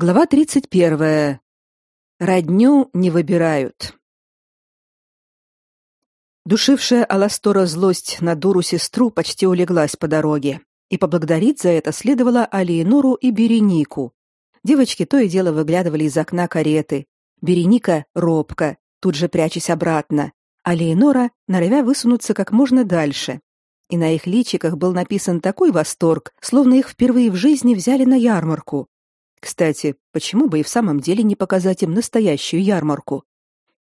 Глава 31. Родню не выбирают. Душившая Аластора злость на дуру сестру почти улеглась по дороге, и поблагодарить за это следовало Алиенору и Беренику. Девочки то и дело выглядывали из окна кареты. Береника робко, тут же прячась обратно, а Леонора норовя высунуться как можно дальше. И на их личиках был написан такой восторг, словно их впервые в жизни взяли на ярмарку, кстати, почему бы и в самом деле не показать им настоящую ярмарку?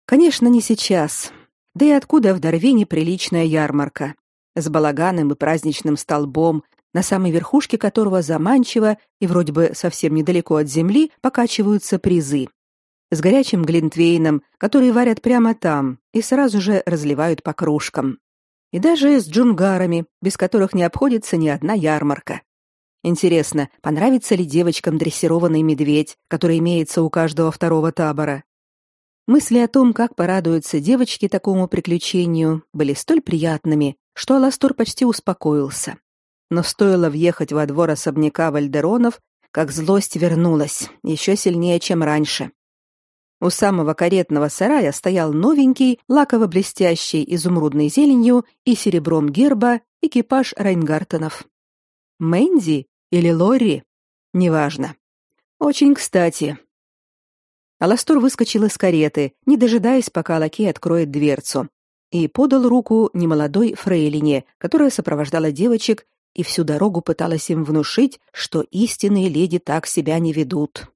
Конечно, не сейчас. Да и откуда в Дарвине приличная ярмарка? С балаганом и праздничным столбом, на самой верхушке которого заманчиво и вроде бы совсем недалеко от земли покачиваются призы. С горячим глинтвейном, который варят прямо там и сразу же разливают по кружкам. И даже с джунгарами, без которых не обходится ни одна ярмарка. Интересно, понравится ли девочкам дрессированный медведь, который имеется у каждого второго табора? Мысли о том, как порадуются девочки такому приключению, были столь приятными, что Аластор почти успокоился. Но стоило въехать во двор особняка Вальдеронов, как злость вернулась, еще сильнее, чем раньше. У самого каретного сарая стоял новенький, лаково-блестящий изумрудной зеленью и серебром герба экипаж Райнгартенов. Мэнди или Лори, неважно. Очень кстати. Аластор выскочил из кареты, не дожидаясь, пока лакей откроет дверцу, и подал руку немолодой фрейлине, которая сопровождала девочек и всю дорогу пыталась им внушить, что истинные леди так себя не ведут.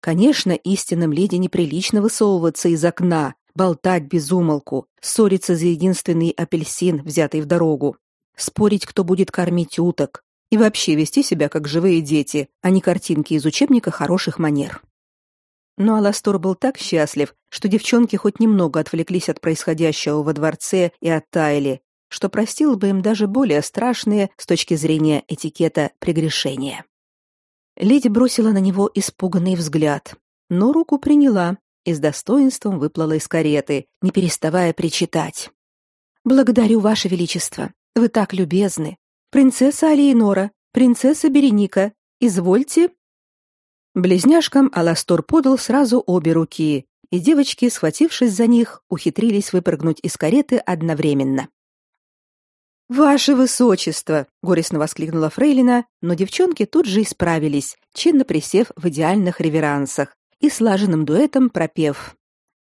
Конечно, истинным леди неприлично высовываться из окна, болтать без умолку, ссориться за единственный апельсин, взятый в дорогу, спорить, кто будет кормить уток, и вообще вести себя как живые дети, а не картинки из учебника хороших манер. Но Аластор был так счастлив, что девчонки хоть немного отвлеклись от происходящего во дворце и оттаяли, что простил бы им даже более страшные с точки зрения этикета прегрешения. Леди бросила на него испуганный взгляд, но руку приняла и с достоинством выплыла из кареты, не переставая причитать. «Благодарю, Ваше Величество. Вы так любезны. Принцесса Алиенора, принцесса Береника, извольте. Близняшкам Аластор подал сразу обе руки, и девочки, схватившись за них, ухитрились выпрыгнуть из кареты одновременно. Ваше высочество, горестно воскликнула фрейлина, но девчонки тут же исправились, чинно присев в идеальных реверансах и слаженным дуэтом пропев: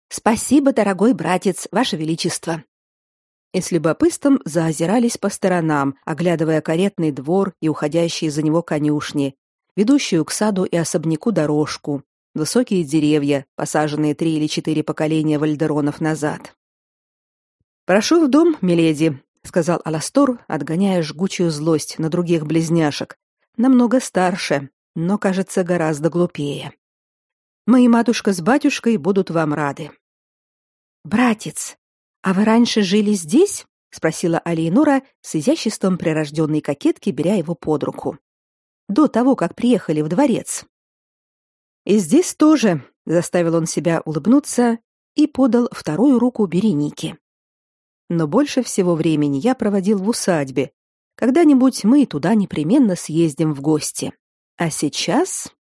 Спасибо, дорогой братец, ваше величество и с любопытством заозирались по сторонам, оглядывая каретный двор и уходящие за него конюшни, ведущую к саду и особняку дорожку, высокие деревья, посаженные три или четыре поколения вальдеронов назад. «Прошу в дом, миледи», — сказал Аластор, отгоняя жгучую злость на других близняшек, намного старше, но, кажется, гораздо глупее. «Мои матушка с батюшкой будут вам рады». «Братец, «А вы раньше жили здесь?» — спросила Алиенора с изяществом прирожденной кокетки, беря его под руку. «До того, как приехали в дворец». «И здесь тоже», — заставил он себя улыбнуться и подал вторую руку Беренике. «Но больше всего времени я проводил в усадьбе. Когда-нибудь мы туда непременно съездим в гости. А сейчас...»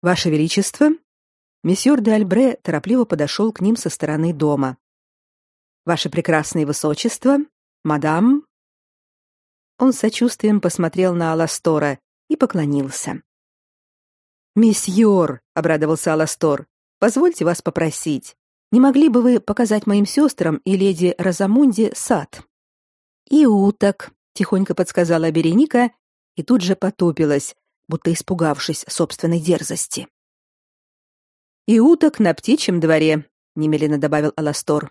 «Ваше Величество», Месьеор де Альбре торопливо подошел к ним со стороны дома. Ваше прекрасное высочество, мадам. Он с сочувствием посмотрел на Аластора и поклонился. Месьеор, обрадовался Аластор. Позвольте вас попросить, не могли бы вы показать моим сестрам и леди Розамунде сад? И уток, тихонько подсказала Береника и тут же потупилась, будто испугавшись собственной дерзости. И уток на птичьем дворе, немедленно добавил Аластор.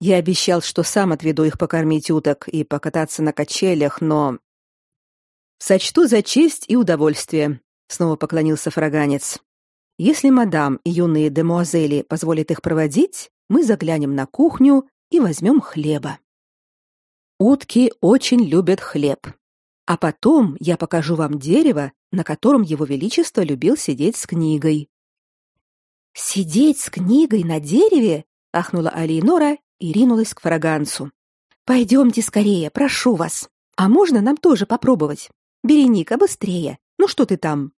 Я обещал, что сам отведу их покормить уток и покататься на качелях, но сочту за честь и удовольствие, снова поклонился фраганец. Если мадам и юные демуазели позволят их проводить, мы заглянем на кухню и возьмем хлеба. Утки очень любят хлеб. А потом я покажу вам дерево, на котором его величество любил сидеть с книгой. Сидеть с книгой на дереве? ахнула Алинора и ринулась к фраганцу. Пойдемте скорее, прошу вас. А можно нам тоже попробовать? Береника, быстрее. Ну что ты там?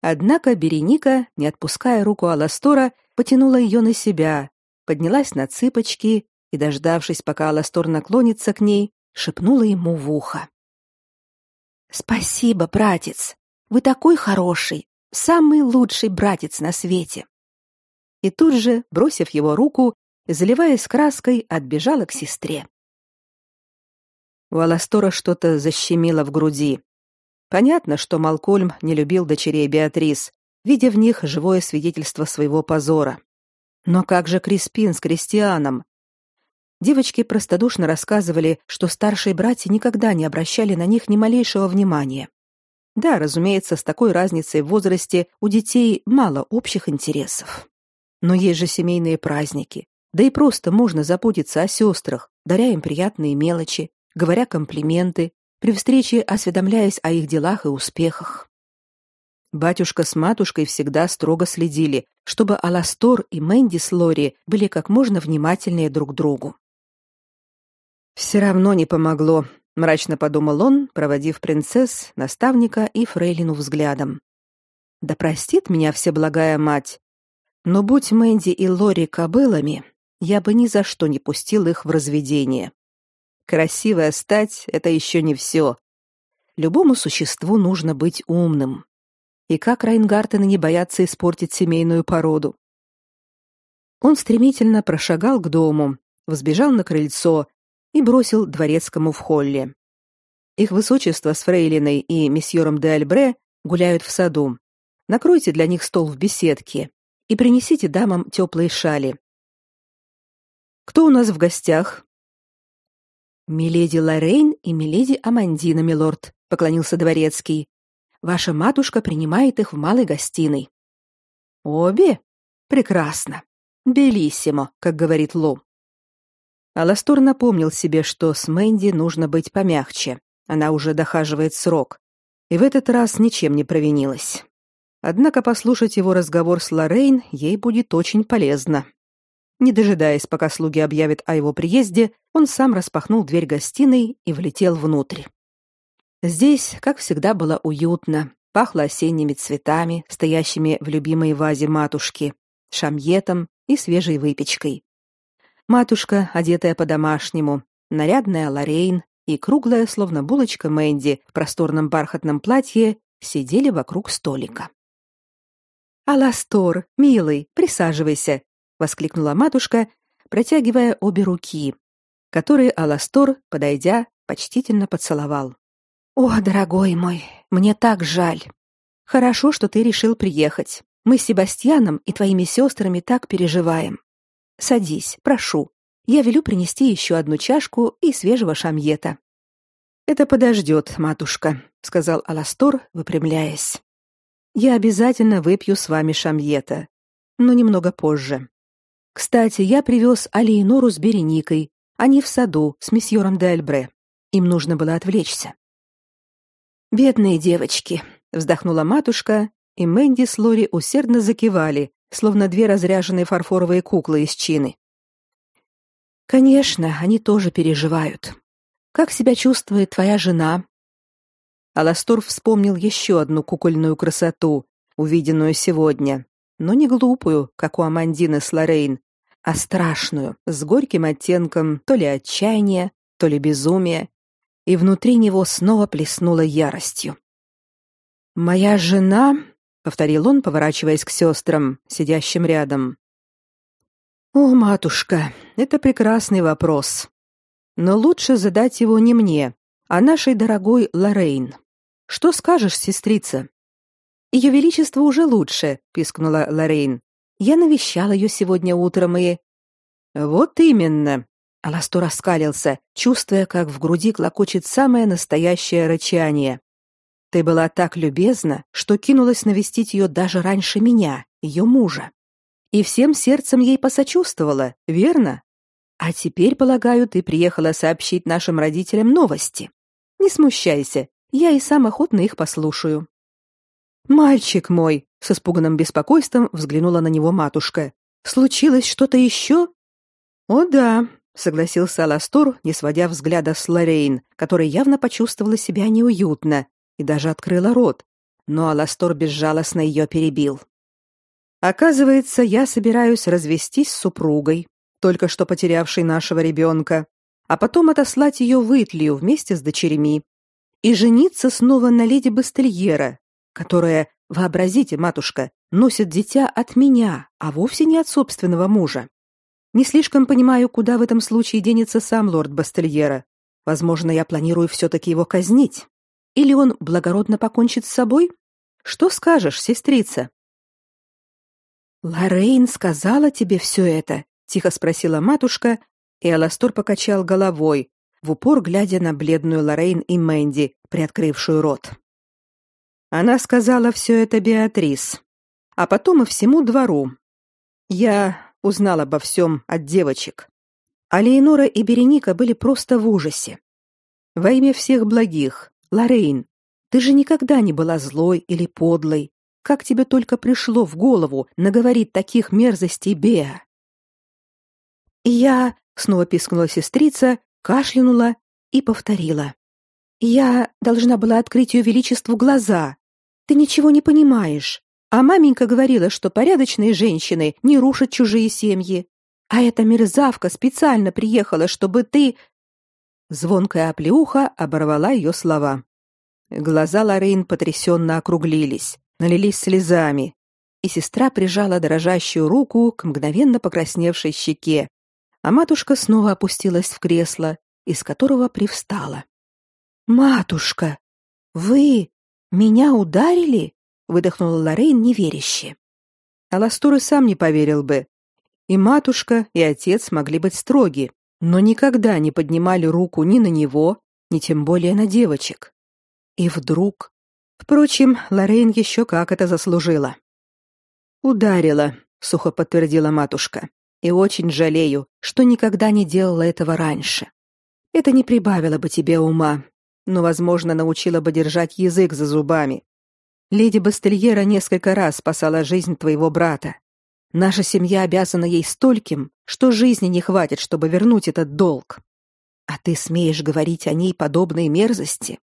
Однако Береника, не отпуская руку Аластора, потянула ее на себя, поднялась на цыпочки и, дождавшись, пока Аластор наклонится к ней, шепнула ему в ухо. «Спасибо, братец. Вы такой хороший, самый лучший братец на свете». И тут же, бросив его руку, заливаясь краской, отбежала к сестре. У Аластора что-то защемило в груди. Понятно, что Малкольм не любил дочерей Беатрис, видя в них живое свидетельство своего позора. Но как же Криспин с Кристианом? Девочки простодушно рассказывали, что старшие братья никогда не обращали на них ни малейшего внимания. Да, разумеется, с такой разницей в возрасте у детей мало общих интересов. Но есть же семейные праздники. Да и просто можно заботиться о сестрах, даря им приятные мелочи, говоря комплименты, при встрече осведомляясь о их делах и успехах. Батюшка с матушкой всегда строго следили, чтобы Аластор и Мэнди с Лори были как можно внимательнее друг к другу. «Все равно не помогло», — мрачно подумал он, проводив принцесс, наставника и фрейлину взглядом. «Да простит меня всеблагая мать, но будь Мэнди и Лори кобылами, я бы ни за что не пустил их в разведение. Красивая стать — это еще не все. Любому существу нужно быть умным. И как Райнгартены не боятся испортить семейную породу? Он стремительно прошагал к дому, взбежал на крыльцо и бросил дворецкому в холле. Их высочество с фрейлиной и месьером де Альбре гуляют в саду. Накройте для них стол в беседке и принесите дамам теплые шали. Кто у нас в гостях? Миледи Лорейн и миледи Амандина, милорд, поклонился дворецкий. Ваша матушка принимает их в малой гостиной. Обе? Прекрасно. Белиссимо, как говорит Ло. Аластор напомнил себе, что с Мэнди нужно быть помягче. Она уже дохаживает срок. И в этот раз ничем не провинилась. Однако послушать его разговор с Лорейн ей будет очень полезно. Не дожидаясь, пока слуги объявят о его приезде, он сам распахнул дверь гостиной и влетел внутрь. Здесь, как всегда, было уютно, пахло осенними цветами, стоящими в любимой вазе матушки, шамьетом и свежей выпечкой. Матушка, одетая по-домашнему, нарядная Лорейн и круглая, словно булочка Мэнди в просторном бархатном платье, сидели вокруг столика. «Аластор, милый, присаживайся», воскликнула матушка, протягивая обе руки, которые Аластор, подойдя, почтительно поцеловал. О, дорогой мой, мне так жаль. Хорошо, что ты решил приехать. Мы с Себастьяном и твоими сестрами так переживаем. Садись, прошу. Я велю принести еще одну чашку и свежего шамьета. Это подождет, матушка, сказал Аластор, выпрямляясь. Я обязательно выпью с вами шамьета, но немного позже. Кстати, я привез Алиенору с Береникой. Они в саду с месьером де Альбре. Им нужно было отвлечься. Бедные девочки, вздохнула матушка, и Мэнди с Лори усердно закивали, словно две разряженные фарфоровые куклы из чины. Конечно, они тоже переживают. Как себя чувствует твоя жена? Аластор вспомнил еще одну кукольную красоту, увиденную сегодня, но не глупую, как у Амандины с Лорейн, а страшную, с горьким оттенком то ли отчаяния, то ли безумия, и внутри него снова плеснула яростью. «Моя жена», — повторил он, поворачиваясь к сестрам, сидящим рядом. «О, матушка, это прекрасный вопрос. Но лучше задать его не мне, а нашей дорогой Лорейн. Что скажешь, сестрица?» «Ее величество уже лучше», — пискнула Лорейн. Я навещал ее сегодня утром и Вот именно. Аластор раскалился, чувствуя, как в груди клокочет самое настоящее рычание. Ты была так любезна, что кинулась навестить ее даже раньше меня, ее мужа. И всем сердцем ей посочувствовала, верно? А теперь, полагаю, ты приехала сообщить нашим родителям новости. Не смущайся, я и сам охотно их послушаю. Мальчик мой, с испуганным беспокойством взглянула на него матушка. Случилось что-то еще?» О да, согласился Аластор, не сводя взгляда с Лорейн, которая явно почувствовала себя неуютно и даже открыла рот, но Аластор безжалостно ее перебил. Оказывается, я собираюсь развестись с супругой, только что потерявшей нашего ребенка, а потом отослать ее в Итлию вместе с дочерьми и жениться снова на леди Бастельера, которая, вообразите, матушка, носит дитя от меня, а вовсе не от собственного мужа. Не слишком понимаю, куда в этом случае денется сам лорд Бастельера. Возможно, я планирую все-таки его казнить. Или он благородно покончит с собой? Что скажешь, сестрица? Лорейн сказала тебе все это? тихо спросила матушка, и Аластор покачал головой, в упор глядя на бледную Лорейн и Мэнди, приоткрывшую рот. Она сказала все это Беатрис, а потом и всему двору. Я узнал обо всем от девочек. А и Береника были просто в ужасе. Во имя всех благих, Лорейн, ты же никогда не была злой или подлой. Как тебе только пришло в голову наговорить таких мерзостей Беа? Я, снова пискнула сестрица, кашлянула и повторила. Я должна была открыть ее величеству глаза. Ты ничего не понимаешь. А маменька говорила, что порядочные женщины не рушат чужие семьи. А эта мерзавка специально приехала, чтобы ты Звонкая оплеуха оборвала ее слова. Глаза Лорейн потрясенно округлились, налились слезами, и сестра прижала дрожащую руку к мгновенно покрасневшей щеке, а матушка снова опустилась в кресло, из которого привстала. «Матушка, вы меня ударили?» — выдохнула Лорейн неверяще. Аластур и сам не поверил бы. И матушка, и отец могли быть строги, но никогда не поднимали руку ни на него, ни тем более на девочек. И вдруг... Впрочем, Лорейн еще как это заслужила. «Ударила», — сухо подтвердила матушка. «И очень жалею, что никогда не делала этого раньше. Это не прибавило бы тебе ума, но, возможно, научило бы держать язык за зубами. Леди Бастельера несколько раз спасала жизнь твоего брата. Наша семья обязана ей стольким, что жизни не хватит, чтобы вернуть этот долг. А ты смеешь говорить о ней подобные мерзости?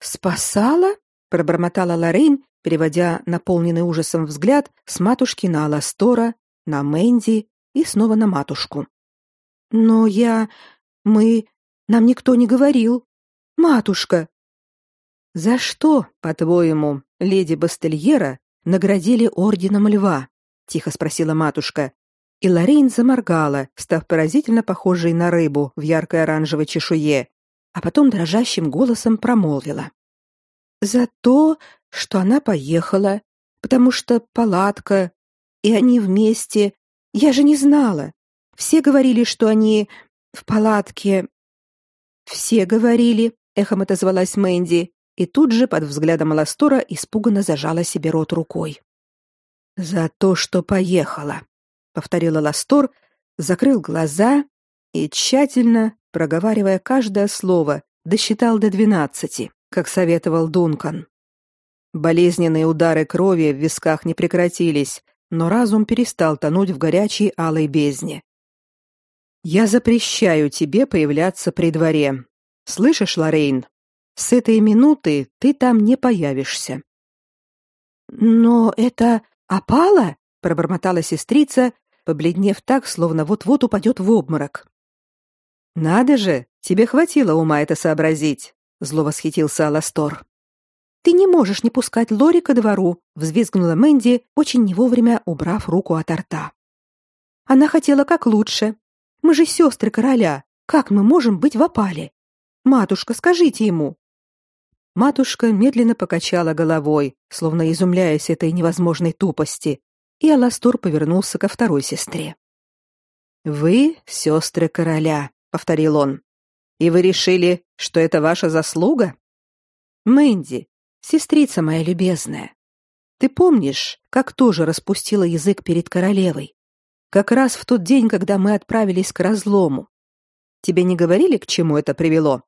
Спасала? пробормотала Лорейн, переводя наполненный ужасом взгляд с матушки на Аластора, на Мэнди и снова на матушку. Но я мы нам никто не говорил. Матушка, за что, по-твоему, леди Бастельера наградили орденом льва? тихо спросила матушка. И Лорейн заморгала, став поразительно похожей на рыбу в яркой оранжевой чешуе, а потом дрожащим голосом промолвила: "За то, что она поехала, потому что палатка, и они вместе. Я же не знала. Все говорили, что они в палатке. Все говорили, эхом отозвалась Мэнди и тут же под взглядом Ластора испуганно зажала себе рот рукой. За то, что поехала, повторила Ластор, закрыл глаза и тщательно, проговаривая каждое слово, досчитал до двенадцати, как советовал Дункан. Болезненные удары крови в висках не прекратились, но разум перестал тонуть в горячей алой бездне. Я запрещаю тебе появляться при дворе. Слышишь, Лорейн? С этой минуты ты там не появишься. Но это опала, пробормотала сестрица, побледнев так, словно вот-вот упадет в обморок. Надо же, тебе хватило ума это сообразить, зло восхитился Аластор. Ты не можешь не пускать Лори ко двору, взвизгнула Мэнди, очень не вовремя убрав руку от рта. Она хотела как лучше. Мы же сестры короля. Как мы можем быть в опале? Матушка, скажите ему. Матушка медленно покачала головой, словно изумляясь этой невозможной тупости, и Аластор повернулся ко второй сестре. Вы сестры короля, повторил он. И вы решили, что это ваша заслуга? Мэнди, сестрица моя любезная, ты помнишь, как тоже распустила язык перед королевой? Как раз в тот день, когда мы отправились к разлому. Тебе не говорили, к чему это привело?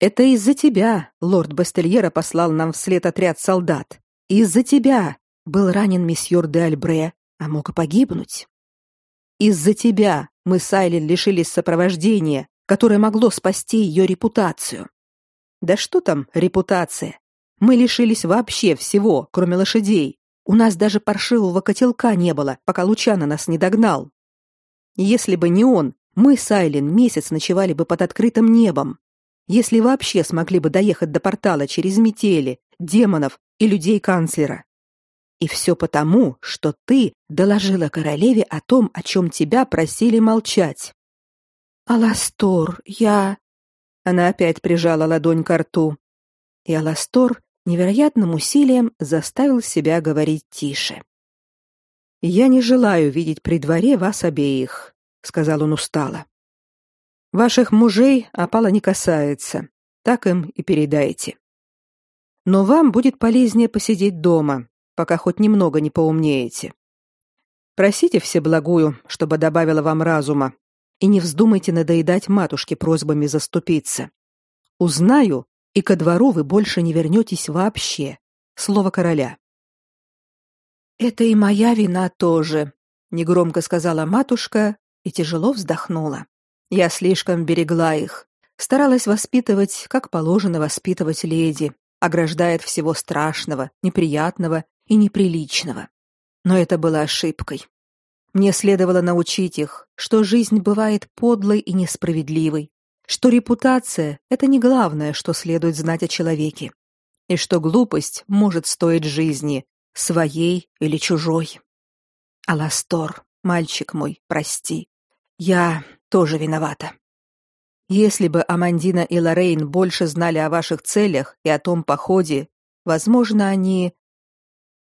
Это из-за тебя лорд Бастельера послал нам вслед отряд солдат. Из-за тебя был ранен месьеор де Альбре, а мог и погибнуть. Из-за тебя мы с Айлен лишились сопровождения, которое могло спасти ее репутацию. Да что там репутация? Мы лишились вообще всего, кроме лошадей. У нас даже паршивого котелка не было, пока Лучано нас не догнал. Если бы не он, мы с Айлин месяц ночевали бы под открытым небом. Если вообще смогли бы доехать до портала через метели, демонов и людей канцлера. И все потому, что ты доложила королеве о том, о чем тебя просили молчать. Аластор, я Она опять прижала ладонь к рту. И Аластор невероятным усилием заставил себя говорить тише. Я не желаю видеть при дворе вас обеих, сказал он устало. Ваших мужей опала не касается, так им и передайте. Но вам будет полезнее посидеть дома, пока хоть немного не поумнеете. Просите Всеблагую, чтобы добавила вам разума, и не вздумайте надоедать матушке просьбами заступиться. Узнаю, и ко двору вы больше не вернетесь вообще. Слово короля. Это и моя вина тоже, негромко сказала матушка и тяжело вздохнула. Я слишком берегла их, старалась воспитывать, как положено воспитывать леди, ограждая от всего страшного, неприятного и неприличного. Но это было ошибкой. Мне следовало научить их, что жизнь бывает подлой и несправедливой, что репутация это не главное, что следует знать о человеке, и что глупость может стоить жизни, своей или чужой. Аластор, мальчик мой, прости. Я тоже виновата. Если бы Амандина и Лорейн больше знали о ваших целях и о том походе, возможно, они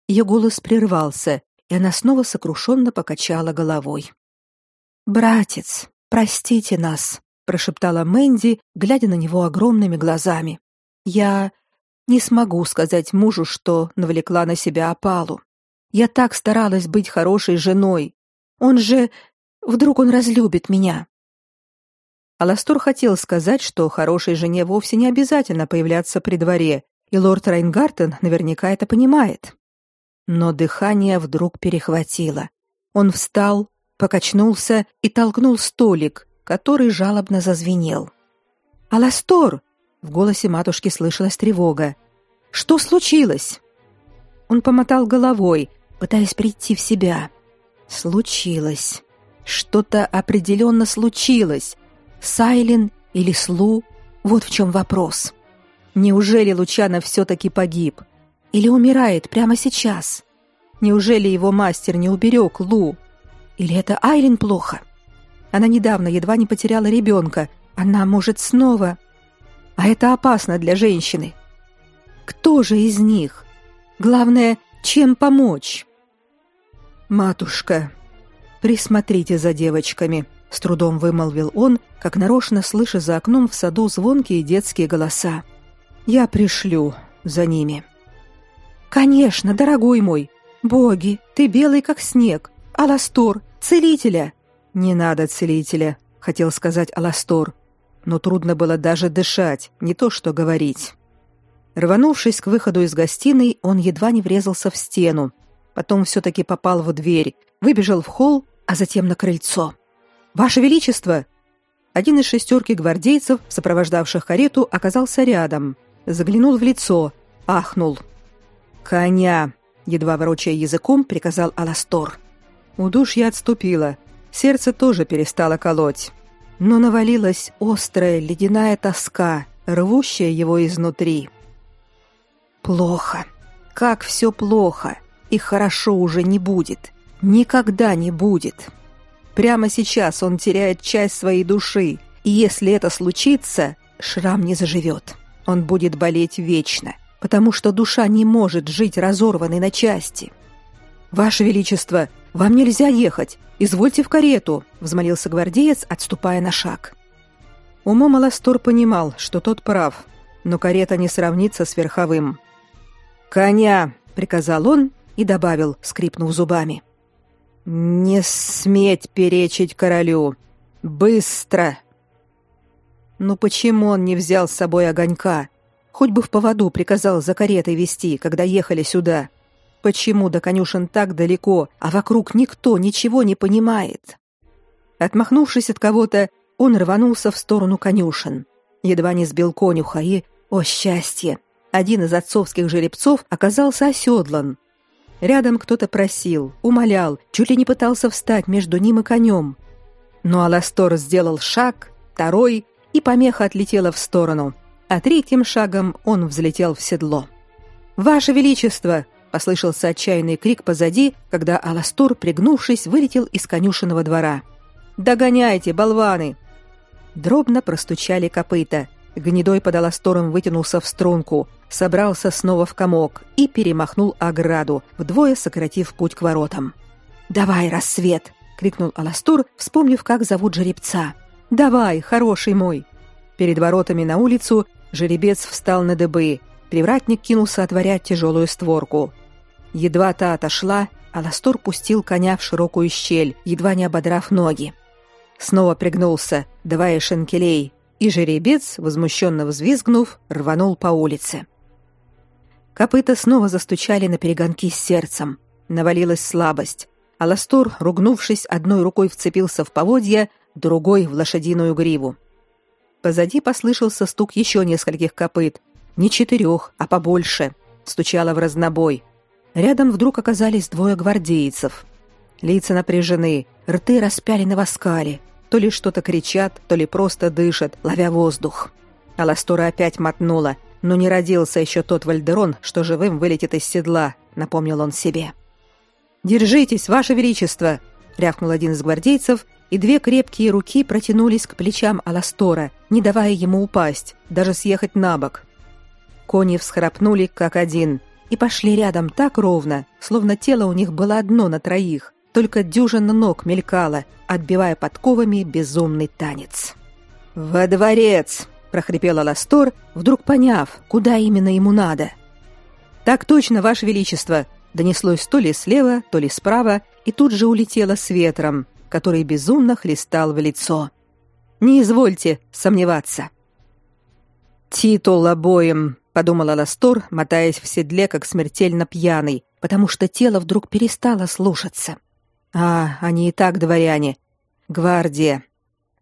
Ее голос прервался, и она снова сокрушенно покачала головой. Братец, простите нас, прошептала Мэнди, глядя на него огромными глазами. Я не смогу сказать мужу, что навлекла на себя опалу. Я так старалась быть хорошей женой. Он же вдруг он разлюбит меня. Аластор хотел сказать, что хорошей жене вовсе не обязательно появляться при дворе, и лорд Райнгартен наверняка это понимает. Но дыхание вдруг перехватило. Он встал, покачнулся и толкнул столик, который жалобно зазвенел. «Аластор!» — в голосе матушки слышалась тревога. «Что случилось?» Он помотал головой, пытаясь прийти в себя. «Случилось. Что-то определенно случилось. Сайлен или Слу? Вот в чем вопрос. Неужели Лучано все-таки погиб? Или умирает прямо сейчас? Неужели его мастер не уберег Лу? Или это Айлин плохо?» Она недавно едва не потеряла ребенка. Она может снова. А это опасно для женщины. Кто же из них? Главное, чем помочь? Матушка, присмотрите за девочками, с трудом вымолвил он, как нарочно слыша за окном в саду звонкие детские голоса. Я пришлю за ними. Конечно, дорогой мой. Боги, ты белый как снег. Аластор, целителя, не надо целителя, хотел сказать Аластор, но трудно было даже дышать, не то что говорить. Рванувшись к выходу из гостиной, он едва не врезался в стену. Потом все таки попал в дверь, выбежал в холл, а затем на крыльцо. Ваше величество, один из шестерки гвардейцев, сопровождавших карету, оказался рядом. Заглянул в лицо, ахнул. Коня, едва ворочая языком, приказал Аластор. Удушье отступило. Сердце тоже перестало колоть, но навалилась острая ледяная тоска, рвущая его изнутри. Плохо. Как все плохо. И хорошо уже не будет. Никогда не будет. Прямо сейчас он теряет часть своей души, и если это случится, шрам не заживет. Он будет болеть вечно, потому что душа не может жить разорванной на части. Ваше величество, вам нельзя ехать. Извольте в карету, взмолился гвардеец, отступая на шаг. Умом Аластор понимал, что тот прав, но карета не сравнится с верховым. Коня, приказал он и добавил, скрипнув зубами. Не сметь перечить королю. Быстро. Ну почему он не взял с собой огонька? Хоть бы в поводу приказал за каретой вести, когда ехали сюда. Почему до конюшен так далеко, а вокруг никто ничего не понимает? Отмахнувшись от кого-то, он рванулся в сторону конюшен. Едва не сбил конюха и, о счастье, Один из отцовских жеребцов оказался оседлан. Рядом кто-то просил, умолял, чуть ли не пытался встать между ним и конем. Но Аластор сделал шаг, второй, и помеха отлетела в сторону, а третьим шагом он взлетел в седло. «Ваше Величество!» — послышался отчаянный крик позади, когда Аластор, пригнувшись, вылетел из конюшенного двора. «Догоняйте, болваны!» Дробно простучали копыта. Гнедой под Аластором вытянулся в струнку, собрался снова в комок и перемахнул ограду, вдвое сократив путь к воротам. «Давай, рассвет!» — крикнул Аластор, вспомнив, как зовут жеребца. «Давай, хороший мой!» Перед воротами на улицу жеребец встал на дыбы. Привратник кинулся отворять тяжелую створку. Едва та отошла, Аластор пустил коня в широкую щель, едва не ободрав ноги. Снова пригнулся, давая шенкелей, и жеребец, возмущенно взвизгнув, рванул по улице. Копыта снова застучали на перегонки с сердцем. Навалилась слабость. Аластор, ругнувшись, одной рукой вцепился в поводья, другой в лошадиную гриву. Позади послышался стук еще нескольких копыт, не четырех, а побольше. Стучало в разнобой. Рядом вдруг оказались двое гвардейцев. Лица напряжены, рты распялены в оскале. То ли что-то кричат, то ли просто дышат, ловя воздух. Аластора опять мотнула, но не родился еще тот Вальдерон, что живым вылетит из седла, напомнил он себе. «Держитесь, ваше величество!» — рявкнул один из гвардейцев, и две крепкие руки протянулись к плечам Аластора, не давая ему упасть, даже съехать на бок. Кони всхрапнули как один и пошли рядом так ровно, словно тело у них было одно на троих, только дюжина ног мелькала, отбивая подковами безумный танец. «Во дворец!» — прохрипел Аластор, вдруг поняв, куда именно ему надо. «Так точно, Ваше Величество!» донеслось то ли слева, то ли справа, и тут же улетело с ветром, который безумно хлестал в лицо. «Не извольте сомневаться!» «Титул обоим!» — подумал Аластор, мотаясь в седле, как смертельно пьяный, потому что тело вдруг перестало слушаться. А, они и так дворяне. Гвардия.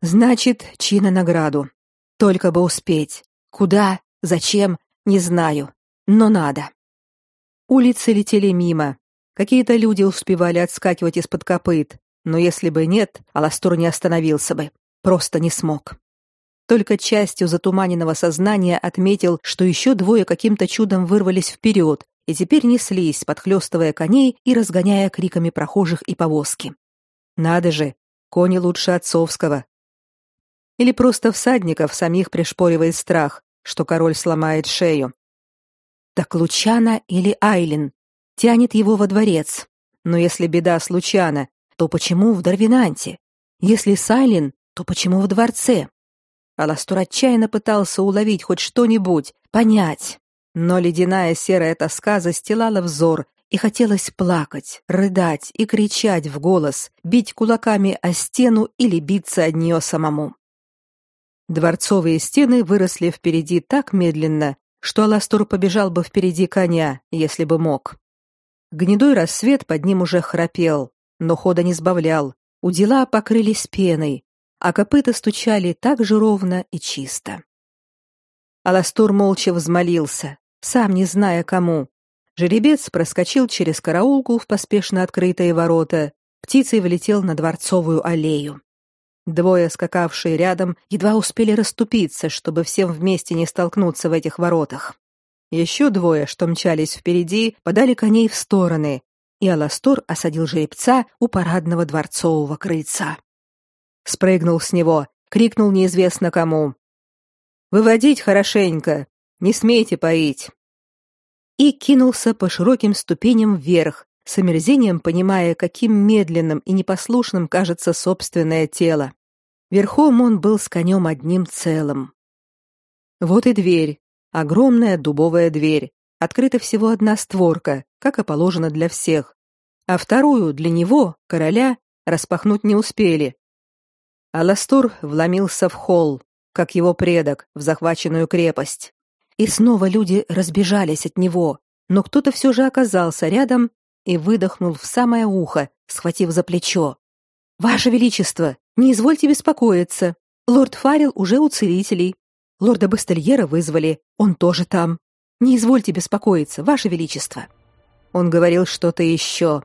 Значит, чина награду. Только бы успеть. Куда? Зачем? Не знаю. Но надо. Улицы летели мимо. Какие-то люди успевали отскакивать из-под копыт, но если бы нет, Аластор не остановился бы. Просто не смог. Только частью затуманенного сознания отметил, что еще двое каким-то чудом вырвались вперед и теперь неслись, подхлёстывая коней и разгоняя криками прохожих и повозки. Надо же, кони лучше отцовского. Или просто всадников самих пришпоривает страх, что король сломает шею. Так Лучана или Айлин тянет его во дворец. Но если беда с Лучана, то почему в Дарвинанте? Если с Айлин, то почему в дворце? Аластур отчаянно пытался уловить хоть что-нибудь, понять. Но ледяная серая тоска застилала взор, и хотелось плакать, рыдать и кричать в голос, бить кулаками о стену или биться о нее самому. Дворцовые стены выросли впереди так медленно, что Аластур побежал бы впереди коня, если бы мог. Гнедой рассвет под ним уже храпел, но хода не сбавлял. Удила покрылись пеной, а копыта стучали так же ровно и чисто. Аластур молча взмолился, сам не зная кому. Жеребец проскочил через караулку в поспешно открытые ворота, птицей влетел на дворцовую аллею. Двое, скакавшие рядом, едва успели расступиться, чтобы всем вместе не столкнуться в этих воротах. Еще двое, что мчались впереди, подали коней в стороны, и Аластор осадил жеребца у парадного дворцового крыльца. Спрыгнул с него, крикнул неизвестно кому. «Выводить хорошенько! Не смейте поить!» И кинулся по широким ступеням вверх, с омерзением понимая, каким медленным и непослушным кажется собственное тело. Верхом он был с конем одним целым. Вот и дверь, огромная дубовая дверь. Открыта всего одна створка, как и положено для всех, а вторую для него, короля, распахнуть не успели. Аластур вломился в холл, как его предок, в захваченную крепость. И снова люди разбежались от него, но кто-то все же оказался рядом и выдохнул в самое ухо, схватив за плечо. «Ваше Величество, не извольте беспокоиться. Лорд Фарил уже у целителей. Лорда Бастельера вызвали, он тоже там. Не извольте беспокоиться, ваше величество. Он говорил что-то еще,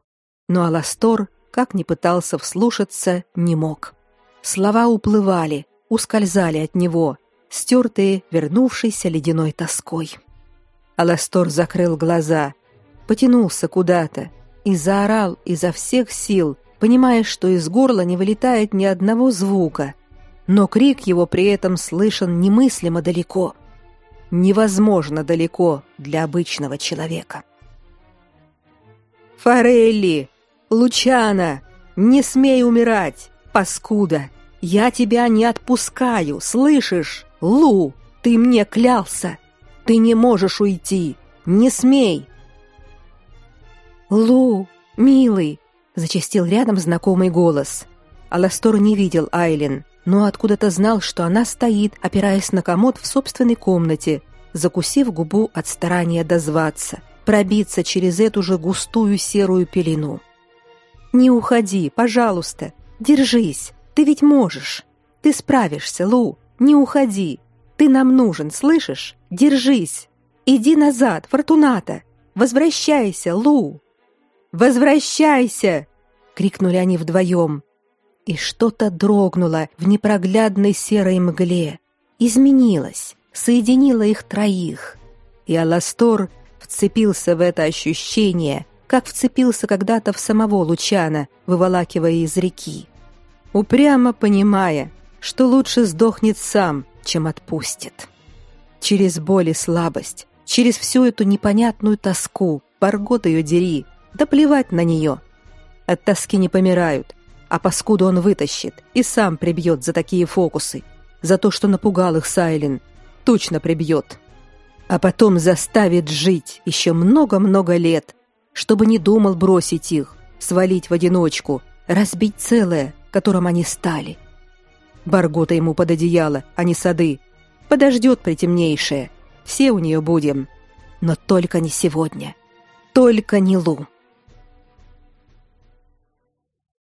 но Аластор, как ни пытался вслушаться, не мог. Слова уплывали, ускользали от него, стертые вернувшейся ледяной тоской. Аластор закрыл глаза, потянулся куда-то и заорал изо всех сил, понимая, что из горла не вылетает ни одного звука, но крик его при этом слышен немыслимо далеко. Невозможно далеко для обычного человека. «Форелли! Лучана! Не смей умирать, паскуда! Я тебя не отпускаю, слышишь? Лу, ты мне клялся! Ты не можешь уйти! Не смей!» «Лу, милый!» — зачастил рядом знакомый голос. Аластор не видел Айлин, но откуда-то знал, что она стоит, опираясь на комод в собственной комнате, закусив губу от старания дозваться, пробиться через эту же густую серую пелену. «Не уходи, пожалуйста, держись, ты ведь можешь. Ты справишься, Лу, не уходи. Ты нам нужен, слышишь? Держись. Иди назад, Фортуната. Возвращайся, Лу. Возвращайся!» — крикнули они вдвоем и что-то дрогнуло в непроглядной серой мгле, изменилось, соединило их троих. И Аластор вцепился в это ощущение, как вцепился когда-то в самого Лучана, выволакивая из реки, упрямо понимая, что лучше сдохнет сам, чем отпустит. Через боль и слабость, через всю эту непонятную тоску, Баргот ее дери, да плевать на нее. От тоски не помирают, а паскуду он вытащит и сам прибьет за такие фокусы, за то, что напугал их Сайлен. Точно прибьет. А потом заставит жить еще много-много лет, чтобы не думал бросить их, свалить в одиночку, разбить целое, которым они стали. Баргота ему под одеяло, а не сады. Подождет притемнейшее. Все у нее будем. Но только не сегодня. Только не Лу.